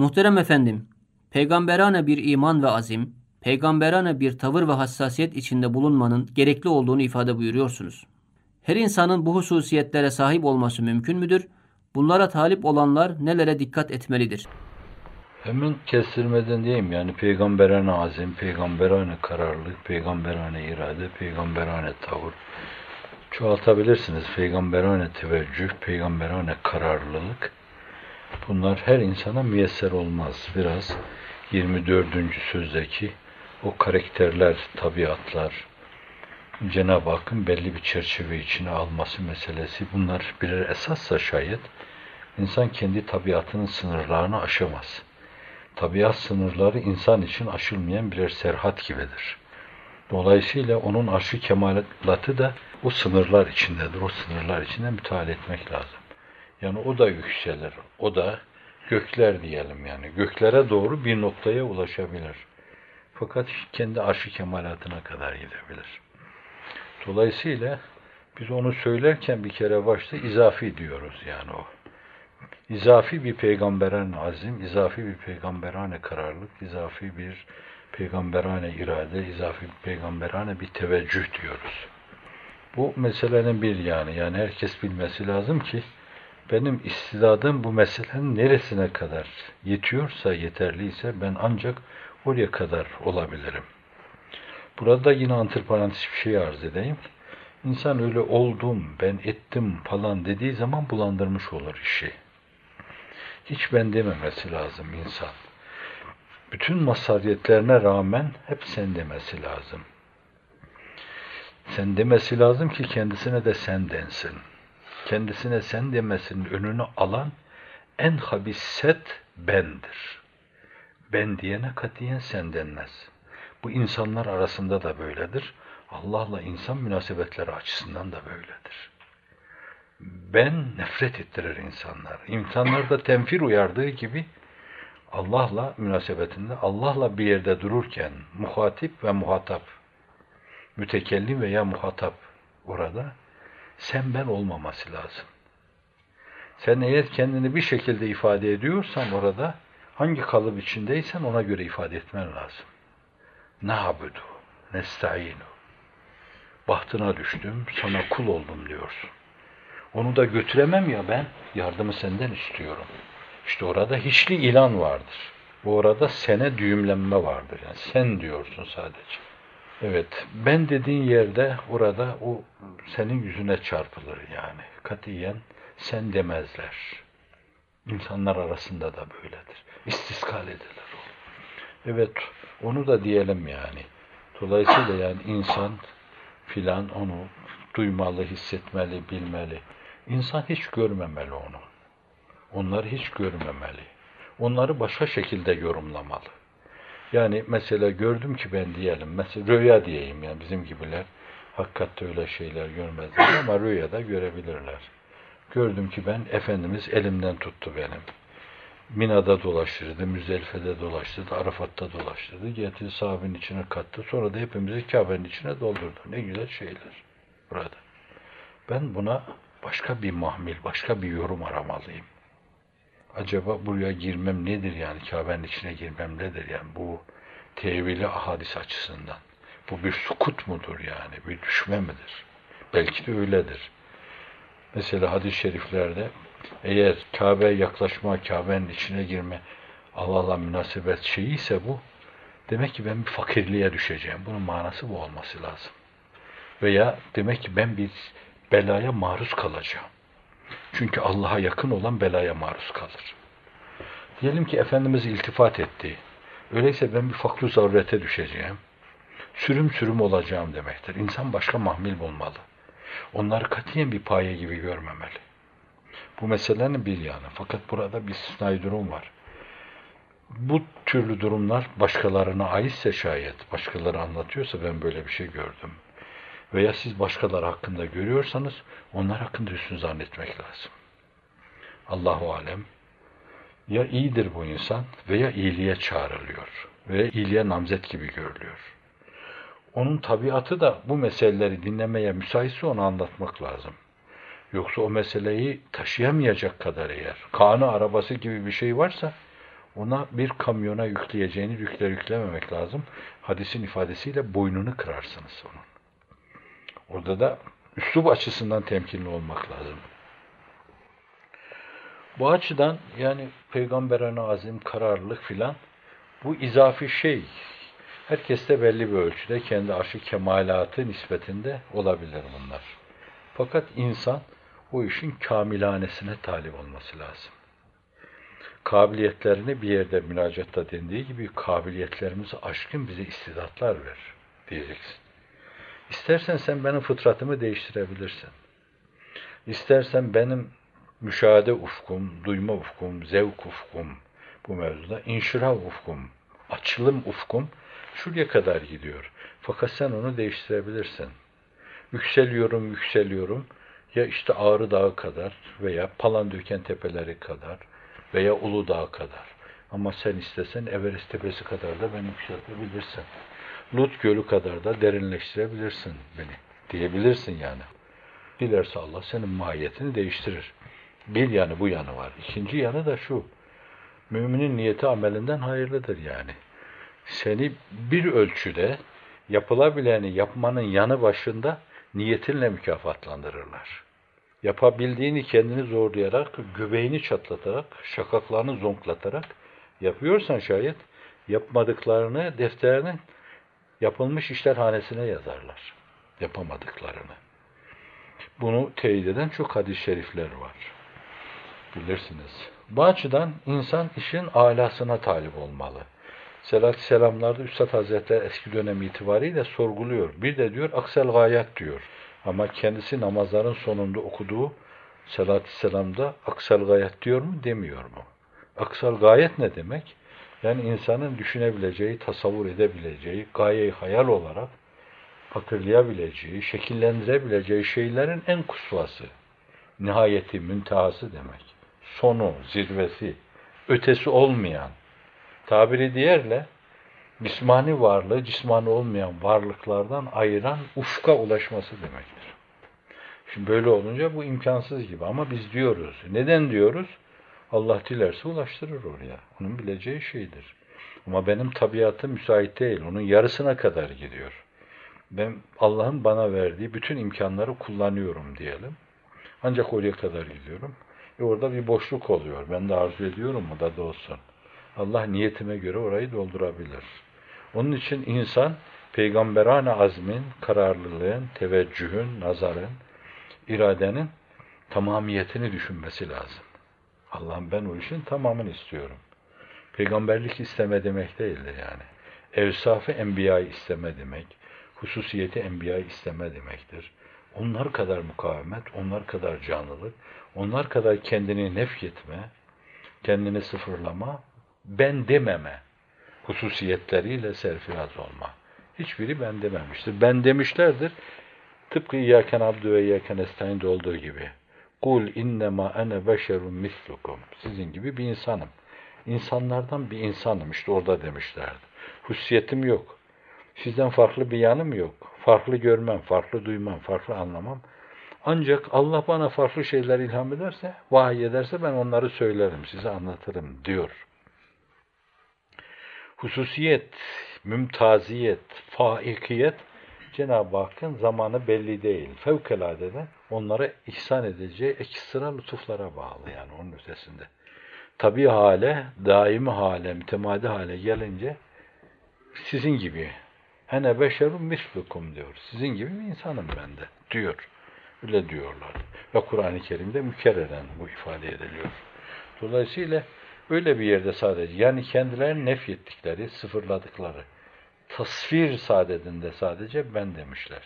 Muhterem efendim, peygamberane bir iman ve azim, peygamberane bir tavır ve hassasiyet içinde bulunmanın gerekli olduğunu ifade buyuruyorsunuz. Her insanın bu hususiyetlere sahip olması mümkün müdür? Bunlara talip olanlar nelere dikkat etmelidir? Hemen kestirmeden diyeyim yani peygamberane azim, peygamberane kararlılık, peygamberane irade, peygamberane tavır. Çoğaltabilirsiniz. Peygamberane teveccüh, peygamberane kararlılık. Bunlar her insana müyesser olmaz. Biraz 24. sözdeki o karakterler, tabiatlar, Cenab-ı Hakk'ın belli bir çerçeve içine alması meselesi bunlar birer esassa şayet insan kendi tabiatının sınırlarını aşamaz. Tabiat sınırları insan için aşılmayan birer serhat gibidir. Dolayısıyla onun aşı kemalatı da o sınırlar içindedir. O sınırlar içinde müteala etmek lazım. Yani o da yükselir. O da gökler diyelim yani. Göklere doğru bir noktaya ulaşabilir. Fakat kendi arşı kemalatına kadar gidebilir. Dolayısıyla biz onu söylerken bir kere başta izafi diyoruz yani o. İzafi bir peygamberane azim, izafi bir peygamberane kararlılık, izafi bir peygamberane irade, izafi bir peygamberane bir teveccüh diyoruz. Bu meselenin bir yani. Yani herkes bilmesi lazım ki benim istidadım bu meselenin neresine kadar yetiyorsa, yeterliyse ben ancak oraya kadar olabilirim. Burada yine antiparantez bir şey arz edeyim. İnsan öyle oldum, ben ettim falan dediği zaman bulandırmış olur işi. Hiç ben dememesi lazım insan. Bütün masariyetlerine rağmen hep sen demesi lazım. Sen demesi lazım ki kendisine de sen densin. Kendisine sen demesinin önünü alan en habisset bendir. Ben diyene katiyen sen denmez. Bu insanlar arasında da böyledir. Allah'la insan münasebetleri açısından da böyledir. Ben nefret ettirir insanlar. İnsanlarda tenfir uyardığı gibi Allah'la münasebetinde, Allah'la bir yerde dururken muhatip ve muhatap, mütekellim veya muhatap orada sen ben olmaması lazım. Sen eğer kendini bir şekilde ifade ediyorsan orada hangi kalıp içindeysen ona göre ifade etmen lazım. Na'budu, nesta'inu. Bahtına düştüm, sana kul oldum diyorsun. Onu da götüremem ya ben, yardımı senden istiyorum. İşte orada hiçli ilan vardır. Bu orada sene düğümlenme vardır. Yani sen diyorsun sadece. Evet, ben dediğin yerde orada o senin yüzüne çarpılır yani. Katiyen sen demezler. İnsanlar arasında da böyledir. İstiskal edilir o. Evet, onu da diyelim yani. Dolayısıyla yani insan filan onu duymalı, hissetmeli, bilmeli. İnsan hiç görmemeli onu. Onları hiç görmemeli. Onları başka şekilde yorumlamalı. Yani mesela gördüm ki ben diyelim, mesela rüya diyeyim yani bizim gibiler hakikatte öyle şeyler görmezler ama rüyada görebilirler. Gördüm ki ben Efendimiz elimden tuttu benim. Mina'da dolaştırdı, Müzdelife'de dolaştırdı, Arafat'ta dolaştırdı. Getirdi sahabenin içine kattı. Sonra da hepimizi Kabe'nin içine doldurdu. Ne güzel şeyler burada. Ben buna başka bir mahmil, başka bir yorum aramalıyım. Acaba buraya girmem nedir yani? Kabe'nin içine girmem nedir yani? Bu tevili ahadis açısından. Bu bir sukut mudur yani? Bir düşme midir? Belki de öyledir. Mesela hadis-i şeriflerde eğer Kabe'ye yaklaşma, Kabe'nin içine girme Allah'la münasebet şeyi ise bu, demek ki ben bir fakirliğe düşeceğim. Bunun manası bu olması lazım. Veya demek ki ben bir belaya maruz kalacağım. Çünkü Allah'a yakın olan belaya maruz kalır. Diyelim ki Efendimiz iltifat etti. Öyleyse ben bir fakru zarurete düşeceğim. Sürüm sürüm olacağım demektir. İnsan başka mahmil bulmalı. Onları katiyen bir paye gibi görmemeli. Bu meselenin bir yanı. Fakat burada bir istisnai durum var. Bu türlü durumlar başkalarına aitse şayet, başkaları anlatıyorsa ben böyle bir şey gördüm. Veya siz başkaları hakkında görüyorsanız onlar hakkında üstün zannetmek lazım. Allahu alem ya iyidir bu insan veya iyiliğe çağrılıyor veya iyiliğe namzet gibi görülüyor. Onun tabiatı da bu meseleleri dinlemeye müsaitse onu anlatmak lazım. Yoksa o meseleyi taşıyamayacak kadar eğer, kanı arabası gibi bir şey varsa Ona bir kamyona yükleyeceğini yükler yüklememek lazım. Hadisin ifadesiyle boynunu kırarsınız onun. Orada da üslup açısından temkinli olmak lazım. Bu açıdan yani peygamberane azim, kararlılık filan bu izafi şey. Herkeste belli bir ölçüde kendi aşı kemalatı nispetinde olabilir bunlar. Fakat insan o işin kamilanesine talip olması lazım. Kabiliyetlerini bir yerde münacaatta dendiği gibi kabiliyetlerimizi aşkın bize istidatlar ver diyeceksin. İstersen sen benim fıtratımı değiştirebilirsin. İstersen benim müşahede ufkum, duyma ufkum, zevk ufkum bu mevzuda, inşirah ufkum, açılım ufkum şuraya kadar gidiyor. Fakat sen onu değiştirebilirsin. Yükseliyorum, yükseliyorum. Ya işte Ağrı Dağı kadar veya Palandöken tepeleri kadar veya Uludağ kadar. Ama sen istesen Everest tepesi kadar da beni yükseltebilirsin. Lut Gölü kadar da derinleştirebilirsin beni diyebilirsin yani. Dilerse Allah senin mahiyetini değiştirir. Bir yanı bu yanı var. İkinci yanı da şu. Müminin niyeti amelinden hayırlıdır yani. Seni bir ölçüde yapılabileni yapmanın yanı başında niyetinle mükafatlandırırlar. Yapabildiğini kendini zorlayarak, göbeğini çatlatarak, şakaklarını zonklatarak yapıyorsan şayet yapmadıklarını defterinin yapılmış işler hanesine yazarlar. Yapamadıklarını. Bunu teyit eden çok hadis-i şerifler var. Bilirsiniz. Bu açıdan insan işin alasına talip olmalı. Selat selamlarda Üstad Hazretleri eski dönem itibariyle sorguluyor. Bir de diyor aksel gayet diyor. Ama kendisi namazların sonunda okuduğu selat selamda aksel gayet diyor mu demiyor mu? Aksel gayet ne demek? Yani insanın düşünebileceği, tasavvur edebileceği, gayeyi hayal olarak hatırlayabileceği, şekillendirebileceği şeylerin en kusvası, nihayeti, müntehası demek. Sonu, zirvesi, ötesi olmayan, tabiri diğerle cismani varlığı cismani olmayan varlıklardan ayıran ufka ulaşması demektir. Şimdi böyle olunca bu imkansız gibi ama biz diyoruz. Neden diyoruz? Allah dilerse ulaştırır oraya. Onun bileceği şeydir. Ama benim tabiatım müsait değil. Onun yarısına kadar gidiyor. Ben Allah'ın bana verdiği bütün imkanları kullanıyorum diyelim. Ancak oraya kadar gidiyorum. E orada bir boşluk oluyor. Ben de arzu ediyorum mu da olsun. Allah niyetime göre orayı doldurabilir. Onun için insan peygamberane azmin, kararlılığın, teveccühün, nazarın, iradenin tamamiyetini düşünmesi lazım. Allah'ım ben o işin tamamını istiyorum. Peygamberlik isteme demek değildir yani. Evsafı enbiyayı isteme demek, hususiyeti enbiyayı isteme demektir. Onlar kadar mukavemet, onlar kadar canlılık, onlar kadar kendini nefyetme, kendini sıfırlama, ben dememe hususiyetleriyle serfiraz olma. Hiçbiri ben dememiştir. Ben demişlerdir. Tıpkı İyyâken abdü ve İyyâken estaîn'de olduğu gibi. Kul innema ene beşerun mislukum. Sizin gibi bir insanım. İnsanlardan bir insanım. İşte orada demişlerdi. Hususiyetim yok. Sizden farklı bir yanım yok. Farklı görmem, farklı duymam, farklı anlamam. Ancak Allah bana farklı şeyler ilham ederse, vahiy ederse ben onları söylerim, size anlatırım diyor. Hususiyet, mümtaziyet, faikiyet Cenab-ı Hakk'ın zamanı belli değil. Fevkaladeden onlara ihsan edeceği ekstra lütuflara bağlı yani onun ötesinde. Tabi hale, daimi hale, mütemadi hale gelince sizin gibi Hene beşerun mislukum diyor. Sizin gibi bir insanım ben de diyor. Öyle diyorlar. Ve Kur'an-ı Kerim'de mükerreren bu ifade ediliyor. Dolayısıyla öyle bir yerde sadece yani kendilerini nefyettikleri, sıfırladıkları tasvir saadetinde sadece ben demişler.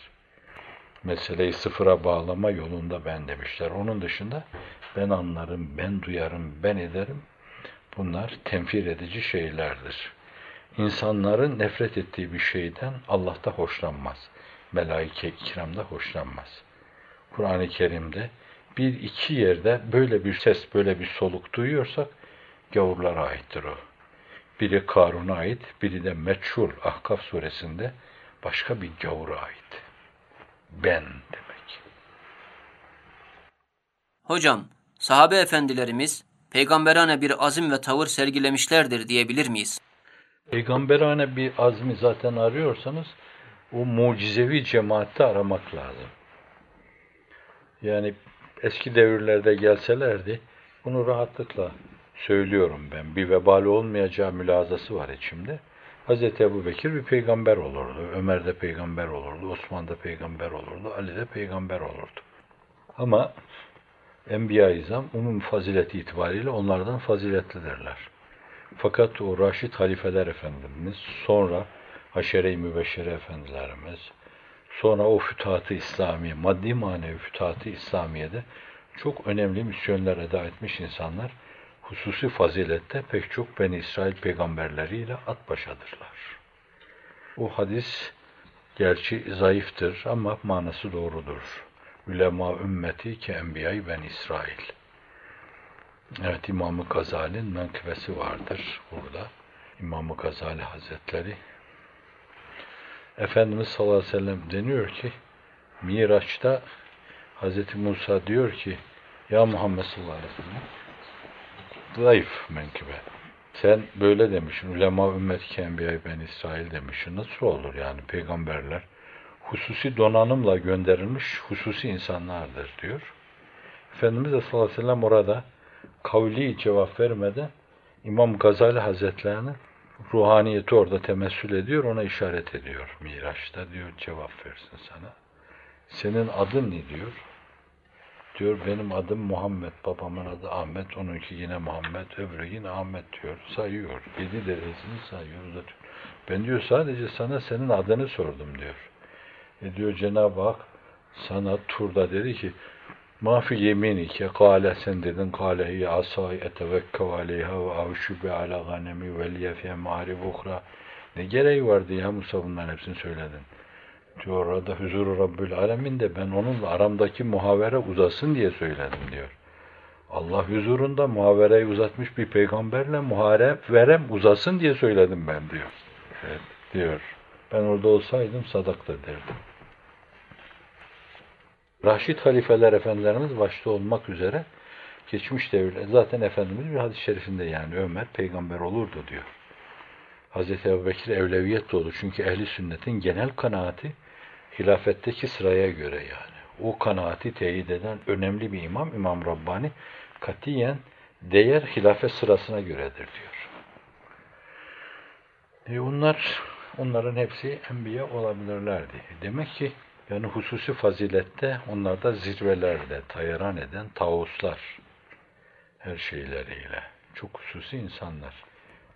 Meseleyi sıfıra bağlama yolunda ben demişler. Onun dışında ben anlarım, ben duyarım, ben ederim. Bunlar tenfir edici şeylerdir. İnsanların nefret ettiği bir şeyden Allah da hoşlanmaz. Melaike ikramda hoşlanmaz. Kur'an-ı Kerim'de bir iki yerde böyle bir ses, böyle bir soluk duyuyorsak gavurlara aittir o. Biri Karun'a ait, biri de Meçhul Ahkaf suresinde başka bir gavura ait. Ben demek. Hocam, sahabe efendilerimiz peygamberane bir azim ve tavır sergilemişlerdir diyebilir miyiz? Peygamberane bir azmi zaten arıyorsanız o mucizevi cemaatte aramak lazım. Yani eski devirlerde gelselerdi bunu rahatlıkla söylüyorum ben. Bir vebali olmayacağı mülazası var içimde. Hz. Ebu Bekir bir peygamber olurdu. Ömer de peygamber olurdu. Osman da peygamber olurdu. Ali de peygamber olurdu. Ama Enbiya-i İzam umum fazileti itibariyle onlardan faziletlidirler. Fakat o Raşid halifeler efendimiz, sonra Haşere-i Mübeşşere efendilerimiz, sonra o fütuhat-ı İslamiye, maddi manevi fütuhat-ı İslamiye'de çok önemli misyonlar eda etmiş insanlar, hususi fazilette pek çok Beni İsrail peygamberleriyle at başadırlar. O hadis gerçi zayıftır ama manası doğrudur. Ülema ümmeti ki enbiyayı ben İsrail. Evet İmam-ı Gazali'nin menkıbesi vardır burada. İmam-ı Gazali Hazretleri Efendimiz sallallahu aleyhi ve sellem deniyor ki Miraç'ta Hz. Musa diyor ki Ya Muhammed sallallahu aleyhi ve sellem zayıf menkıbe. Sen böyle demişsin. Ulema ümmeti ki enbiyayı ben İsrail demişsin. Nasıl olur yani peygamberler hususi donanımla gönderilmiş hususi insanlardır diyor. Efendimiz de sallallahu aleyhi ve sellem orada kavli cevap vermeden İmam Gazali Hazretlerinin ruhaniyeti orada temessül ediyor, ona işaret ediyor Miraç'ta diyor cevap versin sana. Senin adın ne diyor? Diyor benim adım Muhammed, babamın adı Ahmet, onunki yine Muhammed, öbürü yine Ahmet diyor. Sayıyor, yedi derecesini sayıyor, uzatıyor. Ben diyor sadece sana senin adını sordum diyor. E diyor Cenab-ı Hak sana turda dedi ki Mafi yeminike kâle sen dedin kâle hiye asâi etevekkev aleyha ve avşübe ala ganemi ve liye fiye ma'arif. Ne gereği vardı ya Musa bunların hepsini söyledin. Diyor orada huzuru Rabbül Alemin de ben onunla aramdaki muhavere uzasın diye söyledim diyor. Allah huzurunda muhavereyi uzatmış bir peygamberle muharep verem uzasın diye söyledim ben diyor. Evet, diyor. Ben orada olsaydım sadak da derdim. Raşid halifeler efendilerimiz başta olmak üzere geçmiş devirler. Zaten Efendimiz bir hadis-i şerifinde yani Ömer peygamber olurdu diyor. Hazreti Ebubekir evleviyet dolu. Çünkü ehli sünnetin genel kanaati hilafetteki sıraya göre yani. O kanaati teyit eden önemli bir imam, İmam Rabbani katiyen değer hilafet sırasına göredir diyor. E onlar, onların hepsi enbiya olabilirlerdi. Demek ki yani hususi fazilette onlarda zirvelerde tayaran eden tavuslar her şeyleriyle. Çok hususi insanlar.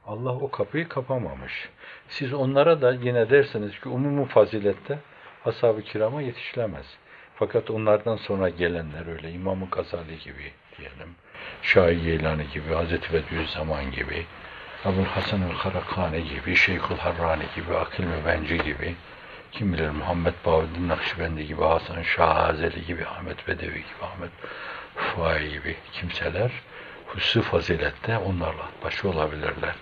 Allah o kapıyı kapamamış. Siz onlara da yine derseniz ki umumu fazilette ashab-ı kirama yetişilemez. Fakat onlardan sonra gelenler öyle İmam-ı Gazali gibi diyelim, Şahi Geylani gibi, Hazreti Bediüzzaman gibi, Abul Hasan el-Karakani gibi, Şeyhül Harrani gibi, Akil Mübenci gibi, kim bilir Muhammed Bahuddin Nakşibendi gibi, Hasan Şahazeli gibi, Ahmet Bedevi gibi, Ahmet Fuay gibi kimseler hususi fazilette onlarla başı olabilirler.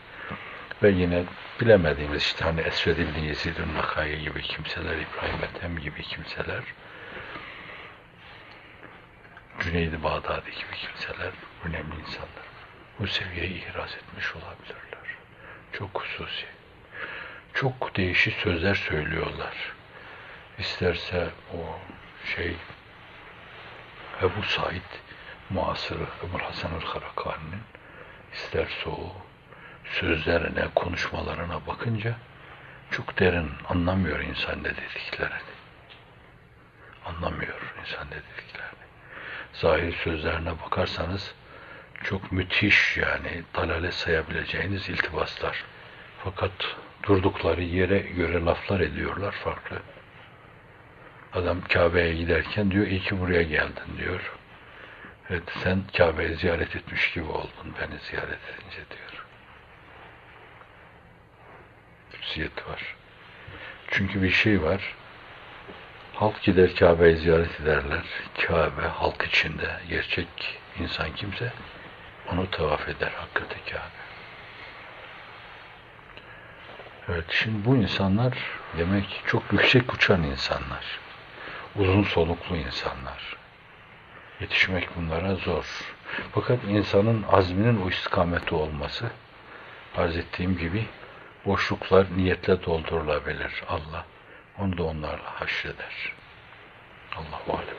Ve yine bilemediğimiz işte hani Esved İbni Yezid'in Nakai gibi kimseler, İbrahim Ethem gibi kimseler, Cüneyd-i Bağdadi gibi kimseler, önemli insanlar. Bu seviyeyi ihraz etmiş olabilirler. Çok hususi. Çok değişik sözler söylüyorlar. İsterse o şey Ebu Said muasırı Ebu Hasan el-Karakani'nin isterse o sözlerine, konuşmalarına bakınca çok derin anlamıyor insan ne dediklerini. Anlamıyor insan ne dediklerini. Zahir sözlerine bakarsanız çok müthiş yani dalalet sayabileceğiniz iltibaslar. Fakat durdukları yere göre laflar ediyorlar farklı. Adam Kabe'ye giderken diyor iyi ki buraya geldin diyor. Evet sen Kabe'yi ziyaret etmiş gibi oldun beni ziyaret edince diyor. Kutsiyet var. Çünkü bir şey var. Halk gider Kabe'yi ziyaret ederler. Kabe halk içinde gerçek insan kimse onu tavaf eder hakikati Kabe. Evet, şimdi bu insanlar demek ki çok yüksek uçan insanlar. Uzun soluklu insanlar. Yetişmek bunlara zor. Fakat insanın azminin o istikameti olması, arz ettiğim gibi boşluklar niyetle doldurulabilir. Allah onu da onlarla haşreder. Allahu alem.